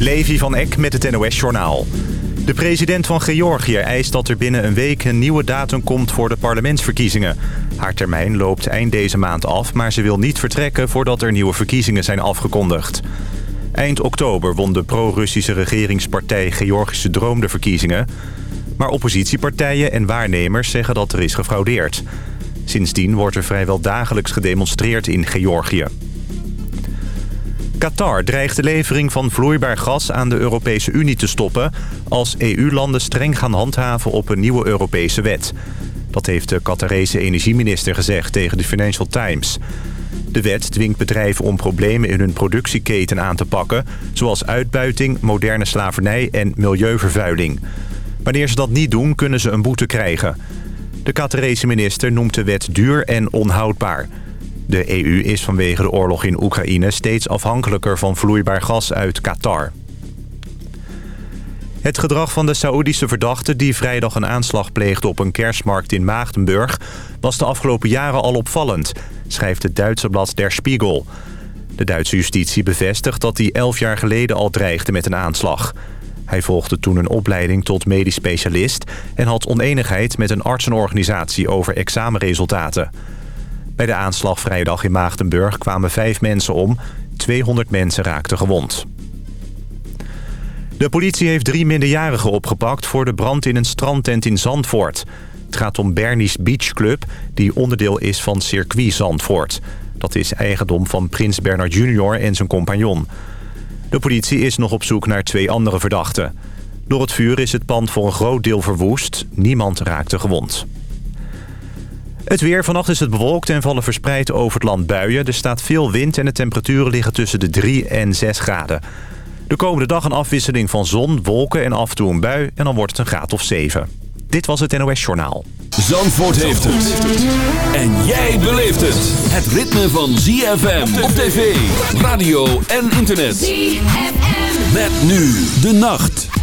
Levi van Eck met het NOS-journaal. De president van Georgië eist dat er binnen een week een nieuwe datum komt voor de parlementsverkiezingen. Haar termijn loopt eind deze maand af, maar ze wil niet vertrekken voordat er nieuwe verkiezingen zijn afgekondigd. Eind oktober won de pro-Russische regeringspartij Georgische Droom de verkiezingen. Maar oppositiepartijen en waarnemers zeggen dat er is gefraudeerd. Sindsdien wordt er vrijwel dagelijks gedemonstreerd in Georgië. Qatar dreigt de levering van vloeibaar gas aan de Europese Unie te stoppen... als EU-landen streng gaan handhaven op een nieuwe Europese wet. Dat heeft de Qatarese energieminister gezegd tegen de Financial Times. De wet dwingt bedrijven om problemen in hun productieketen aan te pakken... zoals uitbuiting, moderne slavernij en milieuvervuiling. Wanneer ze dat niet doen, kunnen ze een boete krijgen. De Qatarese minister noemt de wet duur en onhoudbaar... De EU is vanwege de oorlog in Oekraïne steeds afhankelijker van vloeibaar gas uit Qatar. Het gedrag van de Saoedische verdachte die vrijdag een aanslag pleegde op een kerstmarkt in Maagdenburg... was de afgelopen jaren al opvallend, schrijft het Duitse blad Der Spiegel. De Duitse justitie bevestigt dat hij elf jaar geleden al dreigde met een aanslag. Hij volgde toen een opleiding tot medisch specialist... en had oneenigheid met een artsenorganisatie over examenresultaten... Bij de aanslag vrijdag in Maagdenburg kwamen vijf mensen om. 200 mensen raakten gewond. De politie heeft drie minderjarigen opgepakt voor de brand in een strandtent in Zandvoort. Het gaat om Bernie's Beach Club, die onderdeel is van Circuit Zandvoort. Dat is eigendom van Prins Bernard Jr. en zijn compagnon. De politie is nog op zoek naar twee andere verdachten. Door het vuur is het pand voor een groot deel verwoest. Niemand raakte gewond. Het weer. Vannacht is het bewolkt en vallen verspreid over het land buien. Er staat veel wind en de temperaturen liggen tussen de 3 en 6 graden. De komende dag een afwisseling van zon, wolken en af en toe een bui. En dan wordt het een graad of 7. Dit was het NOS Journaal. Zandvoort heeft het. En jij beleeft het. Het ritme van ZFM op tv, radio en internet. ZFM. Met nu de nacht.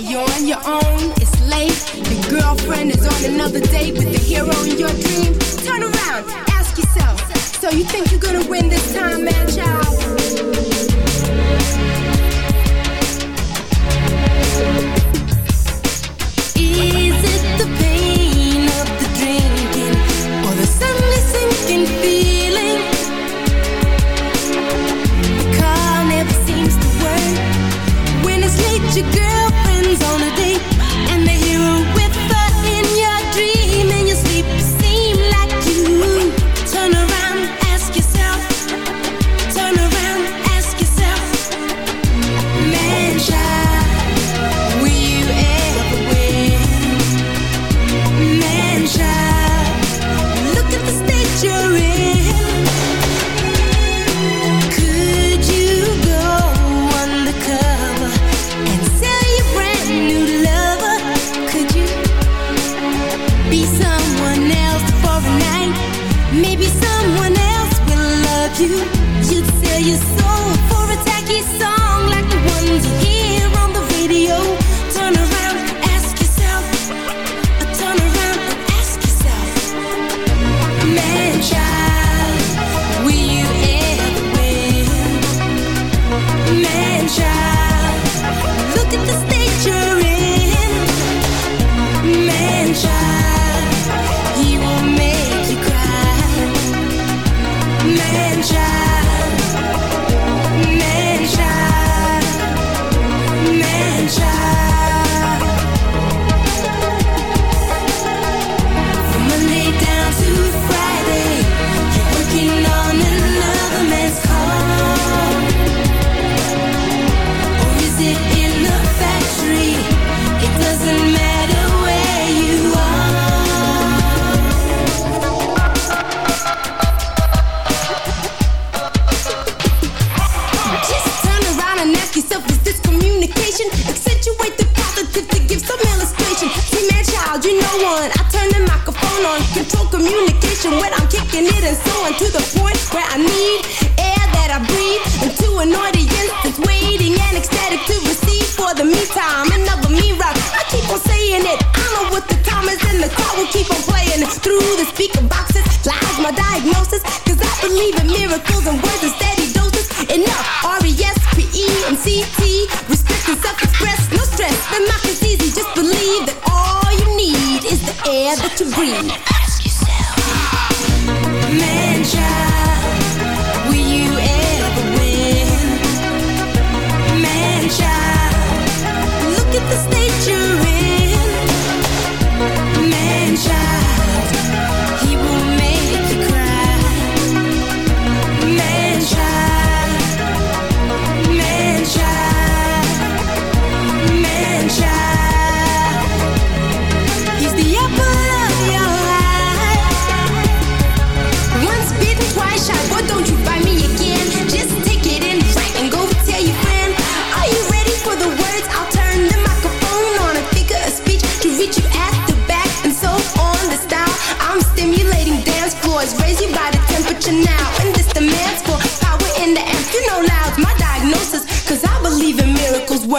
You're on your own, it's late. Your girlfriend is on another date with the hero in your dream. Turn around, ask yourself. So you think you're gonna win this time, man, child? Is it the pain of the drinking or the suddenly sinking feeling? The never seems to work when it's late. Your girl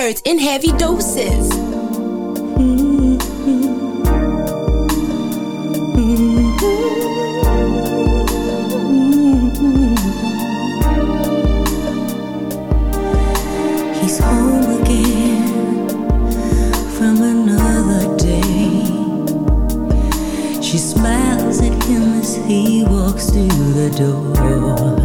words in heavy doses. He's home again from another day. She smiles at him as he walks through the door.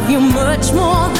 love you much more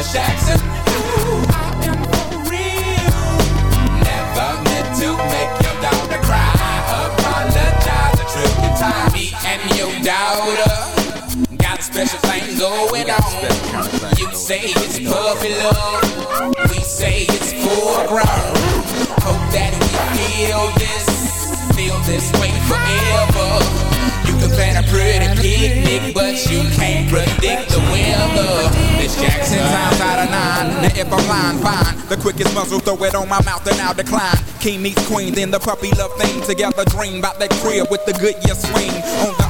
Miss Jackson. Ooh, I am for real. Never meant to make your daughter cry. Apologize a trillion times. Me and your daughter got a special thing going on. You say it's puppy love. We say it's full grown. Hope that we feel this, feel this way forever. Can plan a pretty picnic, but you can't predict the weather. Miss Jackson times out of nine. Now if I'm lying, fine. The quickest muzzle, throw it on my mouth and I'll decline. King meets queen, then the puppy love thing. Together dream about that crib with the Goodyear swing. On the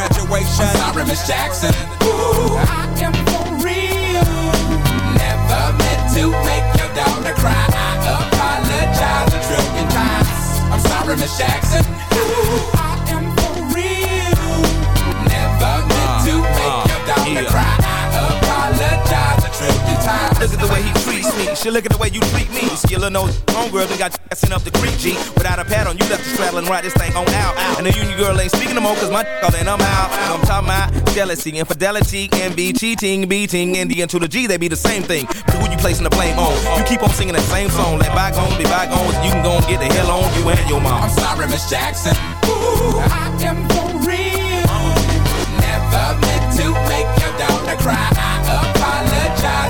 graduation. I'm sorry, Miss Jackson. Ooh, I am for real. Never meant to make your daughter cry. I apologize a trillion times. I'm sorry, Miss Jackson. Ooh, I am for real. Never meant to uh, make uh, your daughter cry. I apologize a trillion times. Look at the way he treats me. She look at the way you treat me. Skillin' those homegirl done got sent up the creek, G. Without a pad on, you left the straddle and ride this thing on out. And the union girl ain't speaking no more, cause my all and I'm out. I'm talking about jealousy, infidelity, envy, cheating, beating, and the to the G, they be the same thing. But who you placing the blame on? You keep on singing that same song. Let bygones be bygones. You can go and get the hell on you and your mom. I'm sorry, Miss Jackson. Ooh, I am for real. Never meant to make your daughter cry. I apologize a trillion times.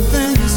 for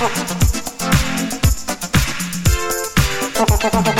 Ha ha ha ha!